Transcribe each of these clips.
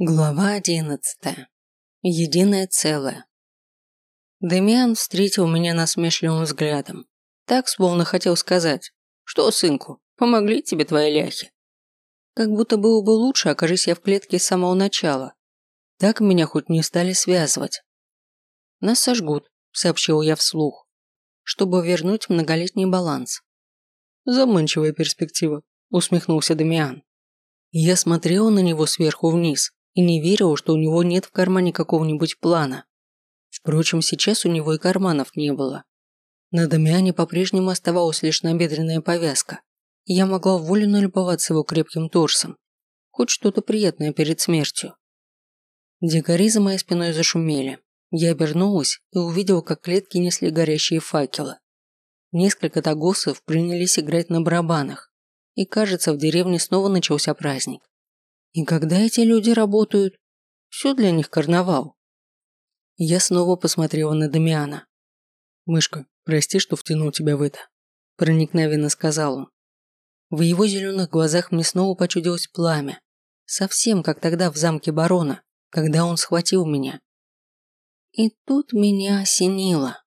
Глава одиннадцатая. Единое целое. Демиан встретил меня насмешливым взглядом. Так, словно хотел сказать, что, сынку, помогли тебе твои ляхи. Как будто было бы лучше, окажись я в клетке с самого начала. Так меня хоть не стали связывать. Нас сожгут, сообщил я вслух, чтобы вернуть многолетний баланс. Заманчивая перспектива, усмехнулся Демиан. Я смотрел на него сверху вниз, и не верил, что у него нет в кармане какого-нибудь плана. Впрочем, сейчас у него и карманов не было. На Дамиане по-прежнему оставалась лишь набедренная повязка, и я могла волю налюбоваться его крепким торсом. Хоть что-то приятное перед смертью. Дикари за моей спиной зашумели. Я обернулась и увидела, как клетки несли горящие факелы. Несколько тагосов принялись играть на барабанах, и кажется, в деревне снова начался праздник. И когда эти люди работают? Все для них карнавал. Я снова посмотрела на Дамиана. «Мышка, прости, что втянул тебя в это», – проникновенно сказал он. В его зеленых глазах мне снова почудилось пламя. Совсем как тогда в замке барона, когда он схватил меня. И тут меня осенило.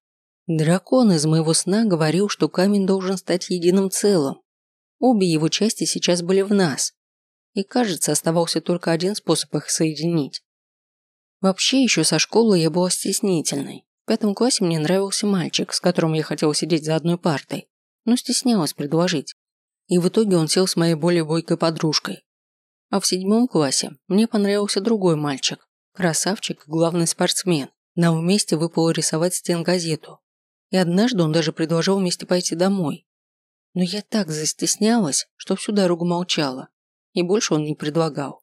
Дракон из моего сна говорил, что камень должен стать единым целым. Обе его части сейчас были в нас и, кажется, оставался только один способ их соединить. Вообще, еще со школы я была стеснительной. В пятом классе мне нравился мальчик, с которым я хотела сидеть за одной партой, но стеснялась предложить. И в итоге он сел с моей более бойкой подружкой. А в седьмом классе мне понравился другой мальчик, красавчик главный спортсмен. Нам вместе выпало рисовать стенгазету. И однажды он даже предложил вместе пойти домой. Но я так застеснялась, что всю дорогу молчала и больше он не предлагал.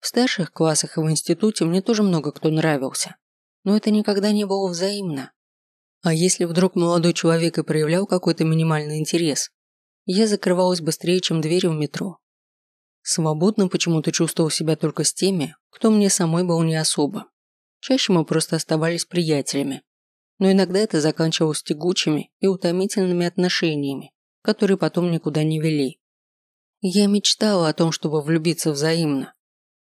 В старших классах и в институте мне тоже много кто нравился, но это никогда не было взаимно. А если вдруг молодой человек и проявлял какой-то минимальный интерес, я закрывалась быстрее, чем двери в метро. Свободно почему-то чувствовал себя только с теми, кто мне самой был не особо. Чаще мы просто оставались приятелями, но иногда это заканчивалось тягучими и утомительными отношениями, которые потом никуда не вели. Я мечтала о том, чтобы влюбиться взаимно.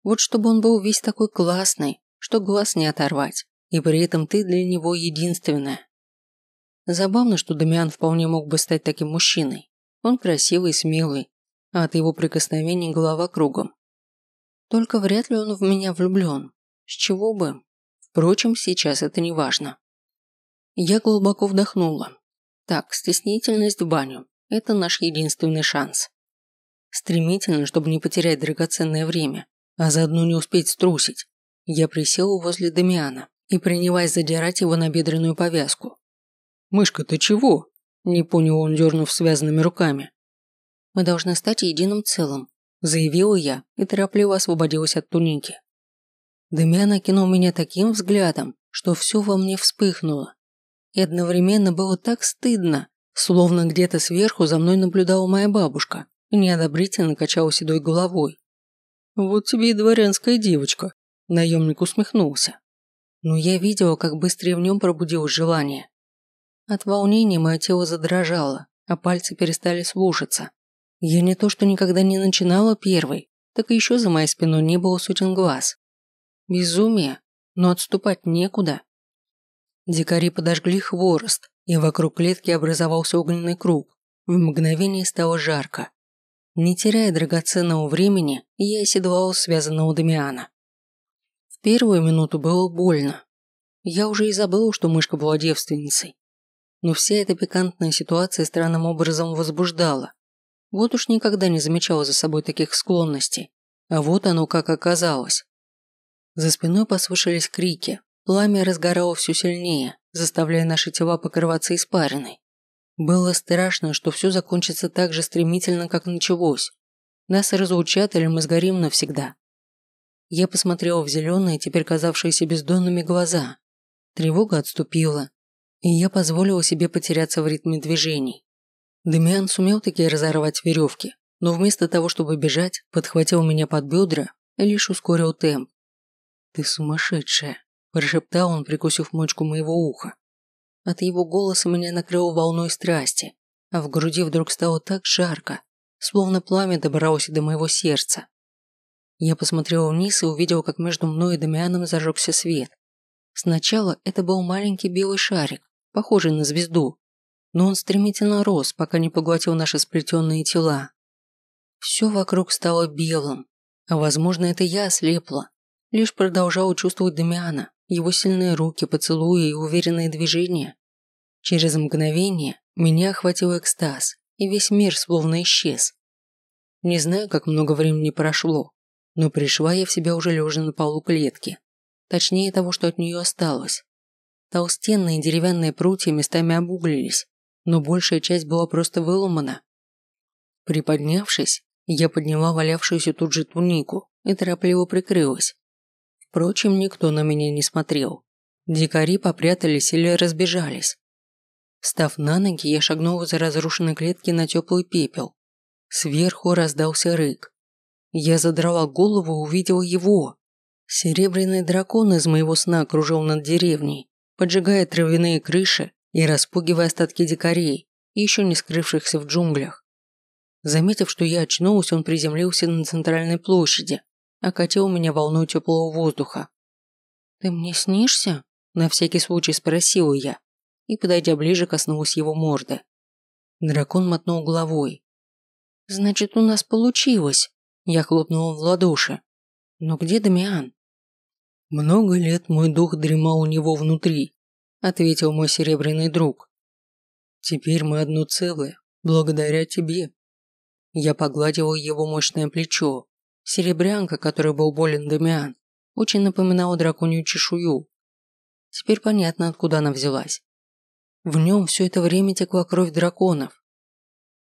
Вот чтобы он был весь такой классный, что глаз не оторвать, и при этом ты для него единственная. Забавно, что Дамиан вполне мог бы стать таким мужчиной. Он красивый, смелый, а от его прикосновений голова кругом. Только вряд ли он в меня влюблен. С чего бы? Впрочем, сейчас это не важно. Я глубоко вдохнула. Так, стеснительность в баню – это наш единственный шанс. Стремительно, чтобы не потерять драгоценное время, а заодно не успеть струсить, я присел возле Дамиана и принялась задирать его на бедренную повязку. «Мышка, ты чего?» – не понял он, дернув связанными руками. «Мы должны стать единым целым», – заявила я и торопливо освободилась от туники. Дамиан окинул меня таким взглядом, что все во мне вспыхнуло. И одновременно было так стыдно, словно где-то сверху за мной наблюдала моя бабушка неодобрительно качал седой головой. «Вот тебе и дворянская девочка», – наемник усмехнулся. Но я видела, как быстрее в нем пробудилось желание. От волнения мое тело задрожало, а пальцы перестали слушаться. Я не то что никогда не начинала первой, так и еще за моей спиной не было сотен глаз. Безумие, но отступать некуда. Дикари подожгли хворост, и вокруг клетки образовался огненный круг. В мгновение стало жарко. Не теряя драгоценного времени, я оседлал связанного Дамиана. В первую минуту было больно. Я уже и забыл, что мышка была девственницей. Но вся эта пикантная ситуация странным образом возбуждала. Вот уж никогда не замечала за собой таких склонностей. А вот оно как оказалось. За спиной послышались крики. Пламя разгорало все сильнее, заставляя наши тела покрываться испариной. Было страшно, что все закончится так же стремительно, как началось. Нас разлучат или мы сгорим навсегда. Я посмотрела в зеленые, теперь казавшиеся бездонными глаза. Тревога отступила, и я позволила себе потеряться в ритме движений. Демиан сумел таки разорвать веревки, но вместо того, чтобы бежать, подхватил меня под бедра и лишь ускорил темп. «Ты сумасшедшая», – прошептал он, прикусив мочку моего уха. От его голоса меня накрыло волной страсти, а в груди вдруг стало так жарко, словно пламя добралось до моего сердца. Я посмотрел вниз и увидел, как между мной и Дамианом зажегся свет. Сначала это был маленький белый шарик, похожий на звезду, но он стремительно рос, пока не поглотил наши сплетенные тела. Все вокруг стало белым, а возможно это я ослепла. Лишь продолжала чувствовать Дамиана, его сильные руки, поцелуи и уверенные движения. Через мгновение меня охватил экстаз, и весь мир словно исчез. Не знаю, как много времени прошло, но пришла я в себя уже лежа на полу клетки. Точнее того, что от нее осталось. Толстенные деревянные прутья местами обуглились, но большая часть была просто выломана. Приподнявшись, я подняла валявшуюся тут же тунику и торопливо прикрылась. Впрочем, никто на меня не смотрел. Дикари попрятались или разбежались. Встав на ноги, я шагнула за разрушенной клетки на теплый пепел. Сверху раздался рык. Я задрала голову и увидела его. Серебряный дракон из моего сна кружил над деревней, поджигая травяные крыши и распугивая остатки дикарей, еще не скрывшихся в джунглях. Заметив, что я очнулась, он приземлился на центральной площади, окатил меня волной теплого воздуха. «Ты мне снишься?» – на всякий случай спросила я, и, подойдя ближе, коснулась его морды. Дракон мотнул головой. «Значит, у нас получилось!» Я хлопнула в ладоши. «Но где Дамиан?» «Много лет мой дух дремал у него внутри», ответил мой серебряный друг. Теперь мы одно целое, благодаря тебе. Я погладил его мощное плечо. Серебрянка, которой был болен Дамиан, очень напоминала драконью чешую. Теперь понятно, откуда она взялась. В нем все это время текла кровь драконов.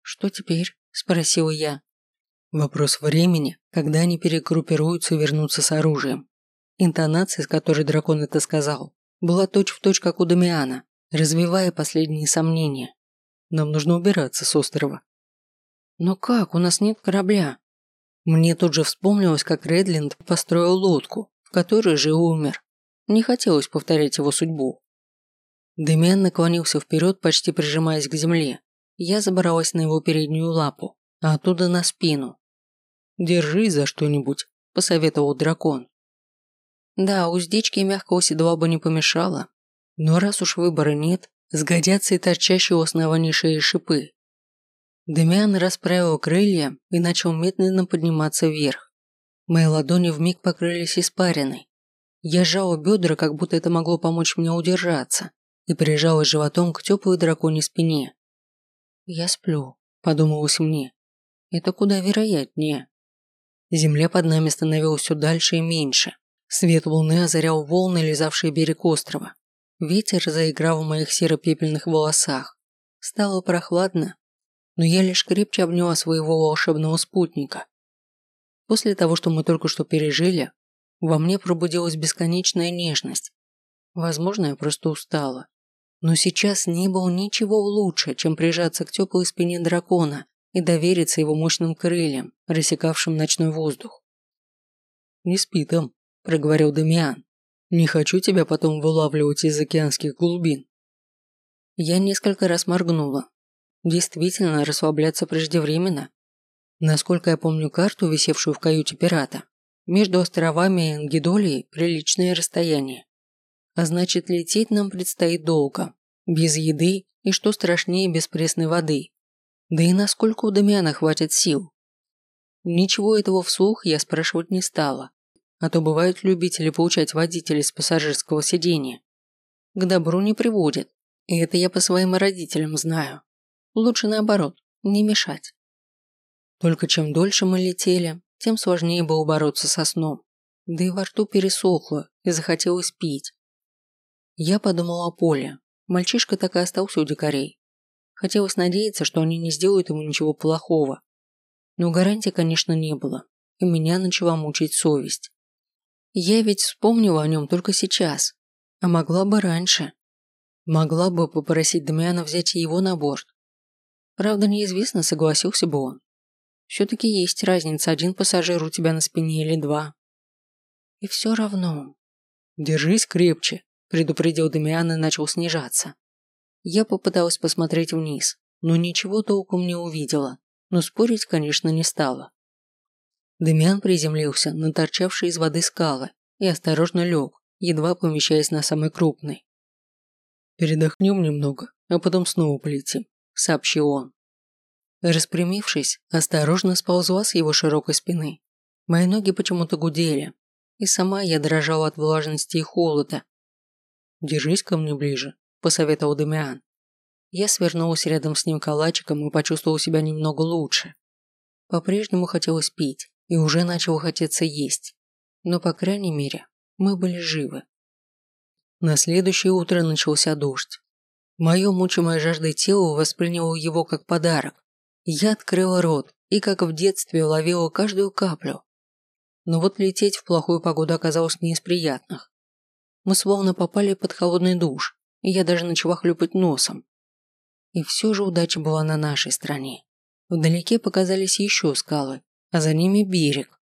«Что теперь?» – спросила я. Вопрос времени, когда они перегруппируются и вернутся с оружием. Интонация, с которой дракон это сказал, была точь-в-точь, точь, как у Дамиана, развивая последние сомнения. Нам нужно убираться с острова. Но как? У нас нет корабля. Мне тут же вспомнилось, как Редленд построил лодку, в которой же умер. Не хотелось повторять его судьбу. Демиан наклонился вперед, почти прижимаясь к земле. Я забралась на его переднюю лапу, а оттуда на спину. «Держись за что-нибудь», – посоветовал дракон. Да, уздечки мягкого седла бы не помешало. Но раз уж выбора нет, сгодятся и торчащие у основания шеи шипы. Демиан расправил крылья и начал медленно подниматься вверх. Мои ладони вмиг покрылись испариной. Я сжала бедра, как будто это могло помочь мне удержаться, и прижалась животом к теплой драконьей спине. «Я сплю», – подумалось мне. «Это куда вероятнее». Земля под нами становилась все дальше и меньше. Свет луны озарял волны, лизавшие берег острова. Ветер заиграл в моих серо-пепельных волосах. Стало прохладно, но я лишь крепче обняла своего волшебного спутника. После того, что мы только что пережили, во мне пробудилась бесконечная нежность. Возможно, я просто устала. Но сейчас не было ничего лучше, чем прижаться к теплой спине дракона и довериться его мощным крыльям, рассекавшим ночной воздух. «Не спи там», проговорил Дамиан. «Не хочу тебя потом вылавливать из океанских глубин». Я несколько раз моргнула. Действительно, расслабляться преждевременно. Насколько я помню карту, висевшую в каюте пирата, между островами и Ангидолией приличное расстояние. А значит, лететь нам предстоит долго, без еды и, что страшнее, без пресной воды. Да и насколько у Дамиана хватит сил. Ничего этого вслух я спрашивать не стала. А то бывают любители получать водителей с пассажирского сидения. К добру не приводит. И это я по своим родителям знаю. Лучше наоборот, не мешать. Только чем дольше мы летели, тем сложнее было бороться со сном. Да и во рту пересохло, и захотелось пить. Я подумал о Поле. Мальчишка так и остался у дикарей. Хотелось надеяться, что они не сделают ему ничего плохого. Но гарантии, конечно, не было, и меня начала мучить совесть. Я ведь вспомнила о нем только сейчас, а могла бы раньше. Могла бы попросить Дамиана взять его на борт. Правда, неизвестно, согласился бы он. Все-таки есть разница, один пассажир у тебя на спине или два. И все равно. Держись крепче, предупредил Дамиан и начал снижаться. Я попыталась посмотреть вниз, но ничего толком не увидела, но спорить, конечно, не стала. Демиан приземлился на торчавшие из воды скалы и осторожно лег, едва помещаясь на самый крупный. «Передохнем немного, а потом снова полетим», – сообщил он. Распрямившись, осторожно сползла с его широкой спины. Мои ноги почему-то гудели, и сама я дрожала от влажности и холода. «Держись ко мне ближе», – посоветовал Демиан. Я свернулась рядом с ним калачиком и почувствовала себя немного лучше. По-прежнему хотелось пить, и уже начало хотеться есть. Но, по крайней мере, мы были живы. На следующее утро начался дождь. Мое мучимое жаждой тело восприняло его как подарок. Я открыла рот и, как в детстве, ловила каждую каплю. Но вот лететь в плохую погоду оказалось не из приятных. Мы словно попали под холодный душ, и я даже начала хлюпать носом. И все же удача была на нашей стороне. Вдалеке показались еще скалы, а за ними берег.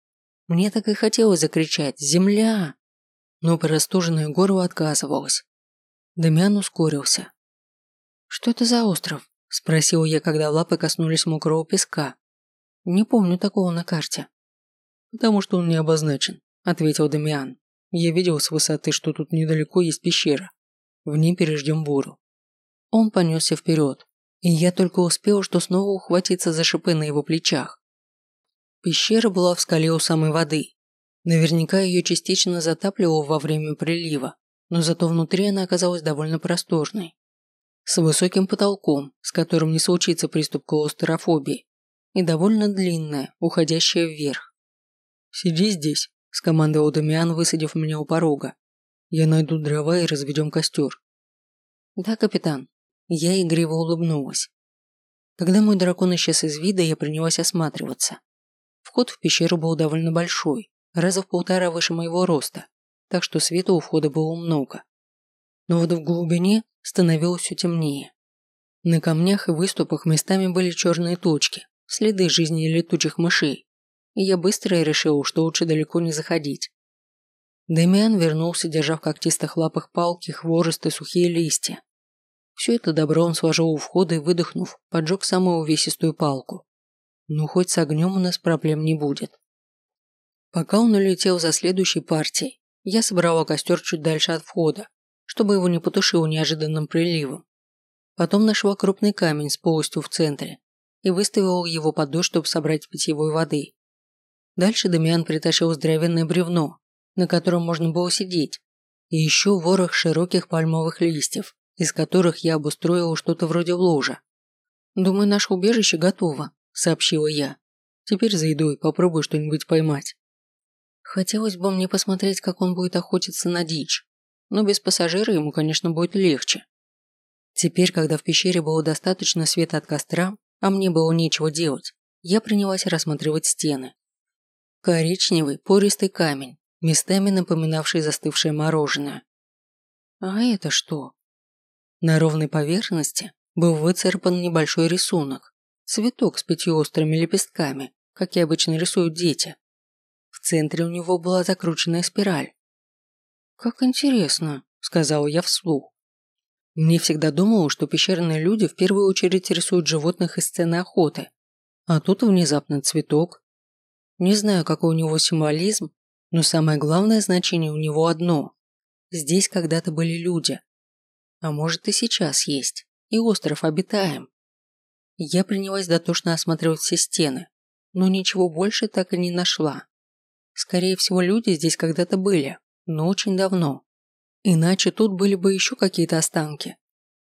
Мне так и хотелось закричать «Земля!», но простуженное горло отказывалось. Дамиан ускорился. «Что это за остров?» – спросил я, когда лапы коснулись мокрого песка. «Не помню такого на карте». «Потому что он не обозначен», – ответил Дамиан. «Я видел с высоты, что тут недалеко есть пещера. В ней переждем буру». Он понесся вперед, и я только успел, что снова ухватиться за шипы на его плечах. Пещера была в скале у самой воды. Наверняка ее частично затапливало во время прилива, но зато внутри она оказалась довольно просторной. С высоким потолком, с которым не случится приступ клаустрофобии, и довольно длинная, уходящая вверх. «Сиди здесь», – скомандовал Дамиан, высадив меня у порога. «Я найду дрова и разведем костер». «Да, капитан». Я игриво улыбнулась. Когда мой дракон исчез из вида, я принялась осматриваться. Вход в пещеру был довольно большой, раза в полтора выше моего роста, так что света у входа было много. Но вот в глубине становилось все темнее. На камнях и выступах местами были черные точки, следы жизни летучих мышей, и я быстро решил, что лучше далеко не заходить. Демиан вернулся, держа в когтистых лапах палки, хворост и сухие листья. Все это добро он сложил у входа и, выдохнув, поджег самую увесистую палку. Ну, хоть с огнем у нас проблем не будет. Пока он улетел за следующей партией, я собрала костер чуть дальше от входа, чтобы его не потушило неожиданным приливом. Потом нашла крупный камень с полостью в центре и выставила его под дождь, чтобы собрать питьевой воды. Дальше Дамиан притащил здоровенное бревно, на котором можно было сидеть, и еще ворох широких пальмовых листьев, из которых я обустроила что-то вроде ложа. Думаю, наше убежище готово. – сообщила я. «Теперь за едой попробую что-нибудь поймать». Хотелось бы мне посмотреть, как он будет охотиться на дичь, но без пассажира ему, конечно, будет легче. Теперь, когда в пещере было достаточно света от костра, а мне было нечего делать, я принялась рассматривать стены. Коричневый, пористый камень, местами напоминавший застывшее мороженое. А это что? На ровной поверхности был выцарапан небольшой рисунок. Цветок с пятью острыми лепестками, как и обычно рисуют дети. В центре у него была закрученная спираль. «Как интересно», – сказал я вслух. Мне всегда думала, что пещерные люди в первую очередь рисуют животных из сцены охоты. А тут внезапно цветок. Не знаю, какой у него символизм, но самое главное значение у него одно. Здесь когда-то были люди. А может и сейчас есть. И остров обитаем. Я принялась дотошно осматривать все стены, но ничего больше так и не нашла. Скорее всего, люди здесь когда-то были, но очень давно. Иначе тут были бы еще какие-то останки.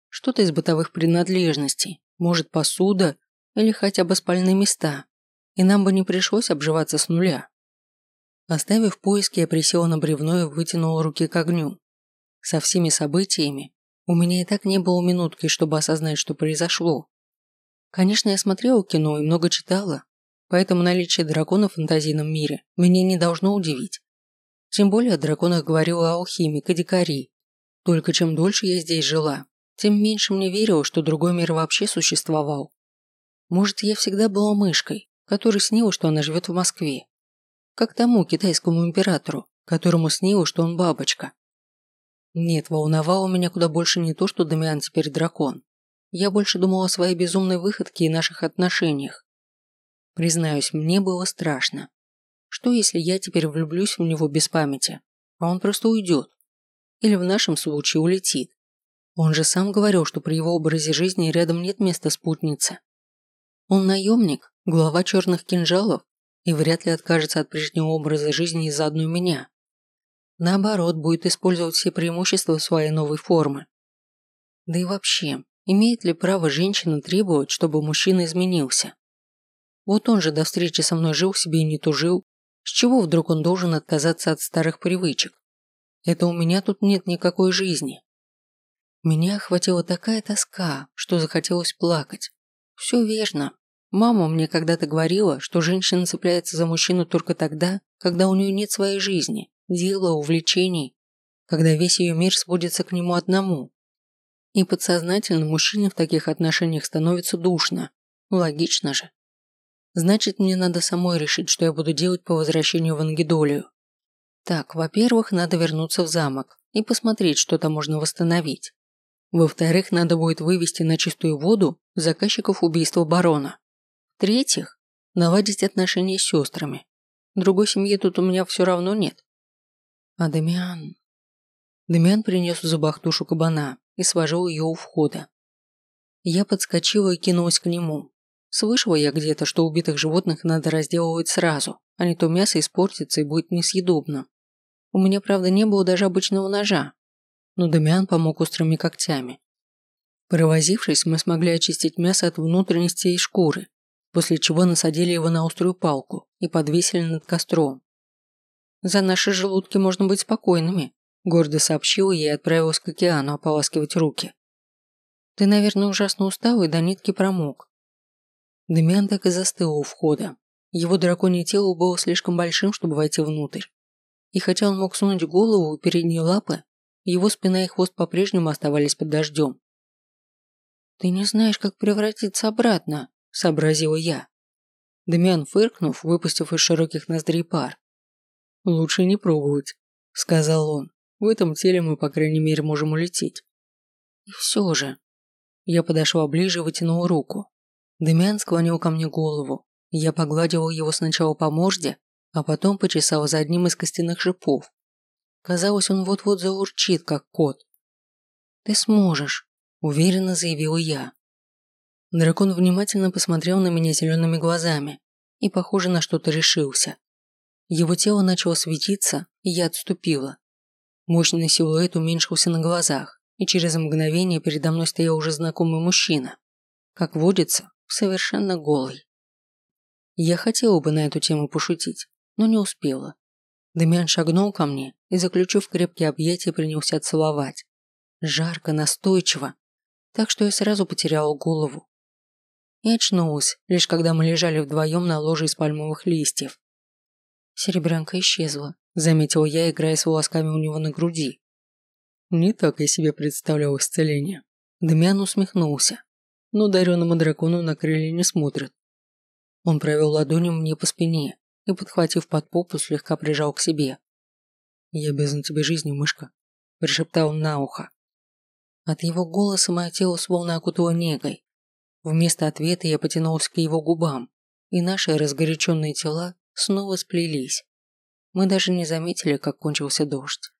Что-то из бытовых принадлежностей, может посуда или хотя бы спальные места. И нам бы не пришлось обживаться с нуля. Оставив поиски, я присела на бревно и вытянула руки к огню. Со всеми событиями у меня и так не было минутки, чтобы осознать, что произошло. Конечно, я смотрела кино и много читала, поэтому наличие дракона в фантазийном мире меня не должно удивить. Тем более о драконах говорила алхимик и дикари. Только чем дольше я здесь жила, тем меньше мне верила, что другой мир вообще существовал. Может, я всегда была мышкой, которой снилось, что она живет в Москве. Как тому китайскому императору, которому снилось, что он бабочка. Нет, волновало меня куда больше не то, что Дамиан теперь дракон, я больше думал о своей безумной выходке и наших отношениях. Признаюсь, мне было страшно. Что если я теперь влюблюсь в него без памяти, а он просто уйдет? Или в нашем случае улетит? Он же сам говорил, что при его образе жизни рядом нет места спутницы. Он наемник, глава черных кинжалов, и вряд ли откажется от прежнего образа жизни из-за одной меня. Наоборот, будет использовать все преимущества своей новой формы. Да и вообще, имеет ли право женщина требовать, чтобы мужчина изменился? Вот он же до встречи со мной жил себе и не тужил. С чего вдруг он должен отказаться от старых привычек? Это у меня тут нет никакой жизни. Меня охватила такая тоска, что захотелось плакать. Все верно. Мама мне когда-то говорила, что женщина цепляется за мужчину только тогда, когда у нее нет своей жизни, дела, увлечений, когда весь ее мир сводится к нему одному. И подсознательно мужчине в таких отношениях становится душно. Логично же. Значит, мне надо самой решить, что я буду делать по возвращению в Ангидолию. Так, во-первых, надо вернуться в замок и посмотреть, что там можно восстановить. Во-вторых, надо будет вывести на чистую воду заказчиков убийства барона. В-третьих, наладить отношения с сестрами. Другой семьи тут у меня все равно нет. А Дамиан... Дамиан принес в зубах тушу кабана и сложил ее у входа. Я подскочила и кинулась к нему. Слышала я где-то, что убитых животных надо разделывать сразу, а не то мясо испортится и будет несъедобно. У меня, правда, не было даже обычного ножа, но Дамиан помог острыми когтями. Провозившись, мы смогли очистить мясо от внутренностей и шкуры, после чего насадили его на острую палку и подвесили над костром. За наши желудки можно быть спокойными, гордо сообщила я и отправилась к океану ополаскивать руки. Ты, наверное, ужасно устал и до нитки промок. Демиан так и застыл у входа. Его драконье тело было слишком большим, чтобы войти внутрь. И хотя он мог сунуть голову и передние лапы, его спина и хвост по-прежнему оставались под дождем. «Ты не знаешь, как превратиться обратно», – сообразила я. Демиан фыркнув, выпустив из широких ноздрей пар. «Лучше не пробовать», – сказал он. В этом теле мы, по крайней мере, можем улететь. И все же. Я подошла ближе и вытянула руку. Демиан склонил ко мне голову. Я погладила его сначала по морде, а потом почесала за одним из костяных шипов. Казалось, он вот-вот заурчит, как кот. «Ты сможешь», – уверенно заявила я. Дракон внимательно посмотрел на меня зелеными глазами и, похоже, на что-то решился. Его тело начало светиться, и я отступила. Мощный силуэт уменьшился на глазах, и через мгновение передо мной стоял уже знакомый мужчина. Как водится, совершенно голый. Я хотела бы на эту тему пошутить, но не успела. Дамиан шагнул ко мне и, заключив крепкие объятия, принялся целовать. Жарко, настойчиво, так что я сразу потеряла голову. И очнулась, лишь когда мы лежали вдвоем на ложе из пальмовых листьев. Серебрянка исчезла, заметил я, играя с волосками у него на груди. Не так я себе представлял исцеление. Дамиан усмехнулся. Но дареному дракону на крылья не смотрят. Он провел ладонью мне по спине и, подхватив под попу, слегка прижал к себе. «Я обязан тебе жизнью, мышка», – прошептал на ухо. От его голоса мое тело словно окутало негой. Вместо ответа я потянулась к его губам, и наши разгоряченные тела снова сплелись. Мы даже не заметили, как кончился дождь.